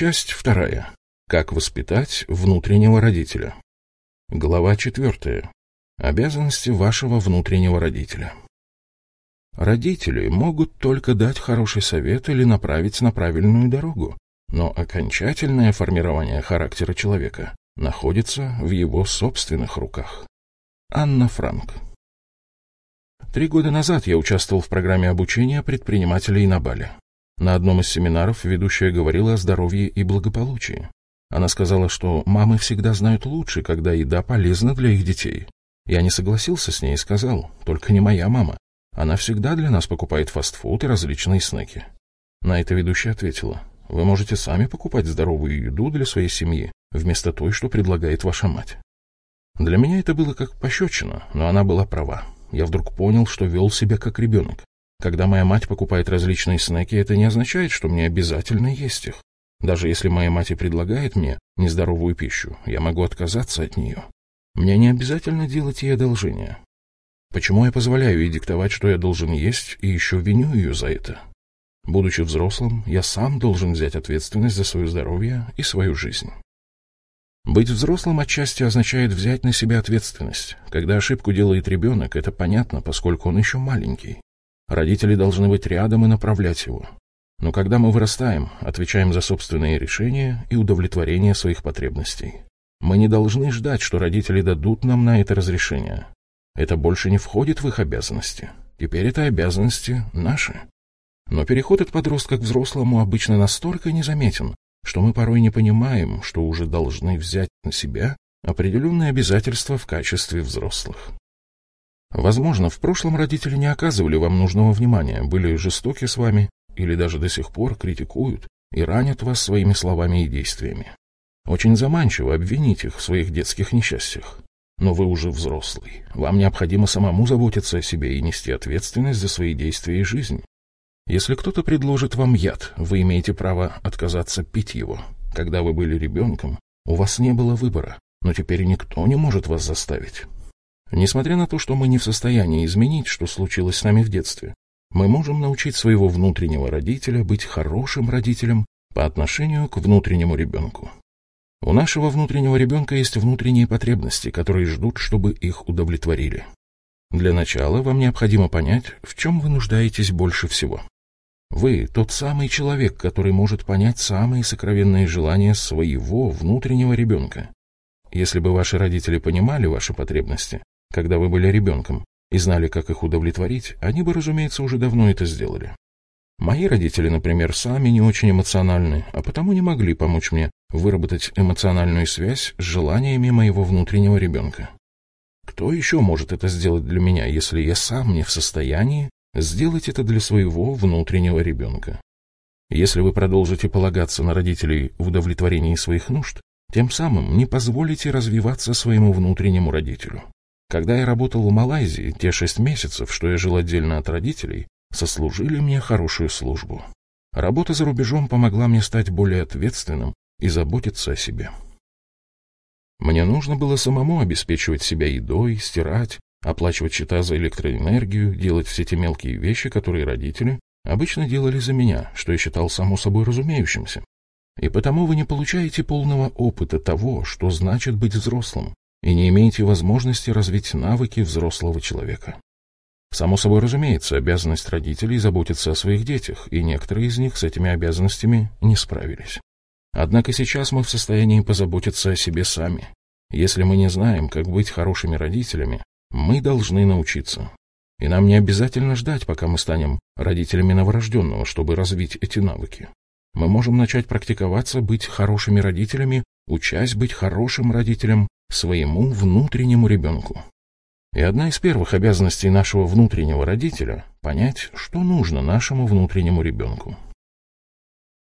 Часть вторая. Как воспитать внутреннего родителя. Глава четвертая. Обязанности вашего внутреннего родителя. Родители могут только дать хороший совет или направить на правильную дорогу, но окончательное формирование характера человека находится в его собственных руках. Анна Франк Три года назад я участвовал в программе обучения предпринимателей на Бали. На одном из семинаров ведущая говорила о здоровье и благополучии. Она сказала, что мамы всегда знают лучше, когда еда полезна для их детей. Я не согласился с ней и сказал, только не моя мама. Она всегда для нас покупает фастфуд и различные снеки. На это ведущая ответила, вы можете сами покупать здоровую еду для своей семьи, вместо той, что предлагает ваша мать. Для меня это было как пощечина, но она была права я вдруг понял, что вел себя как ребенок. Когда моя мать покупает различные снеки, это не означает, что мне обязательно есть их. Даже если моя мать и предлагает мне нездоровую пищу, я могу отказаться от нее. Мне не обязательно делать ей одолжение. Почему я позволяю ей диктовать, что я должен есть, и еще виню ее за это? Будучи взрослым, я сам должен взять ответственность за свое здоровье и свою жизнь. Быть взрослым отчасти означает взять на себя ответственность. Когда ошибку делает ребенок, это понятно, поскольку он еще маленький. Родители должны быть рядом и направлять его. Но когда мы вырастаем, отвечаем за собственные решения и удовлетворение своих потребностей. Мы не должны ждать, что родители дадут нам на это разрешение. Это больше не входит в их обязанности. Теперь это обязанности наши. Но переход от подростка к взрослому обычно настолько незаметен, что мы порой не понимаем, что уже должны взять на себя определенные обязательства в качестве взрослых. Возможно, в прошлом родители не оказывали вам нужного внимания, были жестоки с вами или даже до сих пор критикуют и ранят вас своими словами и действиями. Очень заманчиво обвинить их в своих детских несчастьях. Но вы уже взрослый. Вам необходимо самому заботиться о себе и нести ответственность за свои действия и жизнь. Если кто-то предложит вам яд, вы имеете право отказаться пить его. Когда вы были ребенком, у вас не было выбора, но теперь никто не может вас заставить. Несмотря на то, что мы не в состоянии изменить, что случилось с нами в детстве, мы можем научить своего внутреннего родителя быть хорошим родителем по отношению к внутреннему ребенку. У нашего внутреннего ребенка есть внутренние потребности, которые ждут, чтобы их удовлетворили. Для начала вам необходимо понять, в чем вы нуждаетесь больше всего. Вы тот самый человек, который может понять самые сокровенные желания своего внутреннего ребенка. Если бы ваши родители понимали ваши потребности, когда вы были ребенком, и знали, как их удовлетворить, они бы, разумеется, уже давно это сделали. Мои родители, например, сами не очень эмоциональны, а потому не могли помочь мне выработать эмоциональную связь с желаниями моего внутреннего ребенка. Кто еще может это сделать для меня, если я сам не в состоянии сделать это для своего внутреннего ребенка. Если вы продолжите полагаться на родителей в удовлетворении своих нужд, тем самым не позволите развиваться своему внутреннему родителю. Когда я работал в Малайзии, те шесть месяцев, что я жил отдельно от родителей, сослужили мне хорошую службу. Работа за рубежом помогла мне стать более ответственным и заботиться о себе. Мне нужно было самому обеспечивать себя едой, стирать, оплачивать счета за электроэнергию, делать все те мелкие вещи, которые родители обычно делали за меня, что я считал само собой разумеющимся. И потому вы не получаете полного опыта того, что значит быть взрослым, и не имеете возможности развить навыки взрослого человека. Само собой разумеется, обязанность родителей заботиться о своих детях, и некоторые из них с этими обязанностями не справились. Однако сейчас мы в состоянии позаботиться о себе сами. Если мы не знаем, как быть хорошими родителями, мы должны научиться. И нам не обязательно ждать, пока мы станем родителями новорожденного, чтобы развить эти навыки. Мы можем начать практиковаться быть хорошими родителями, учась быть хорошим родителем своему внутреннему ребенку. И одна из первых обязанностей нашего внутреннего родителя – понять, что нужно нашему внутреннему ребенку.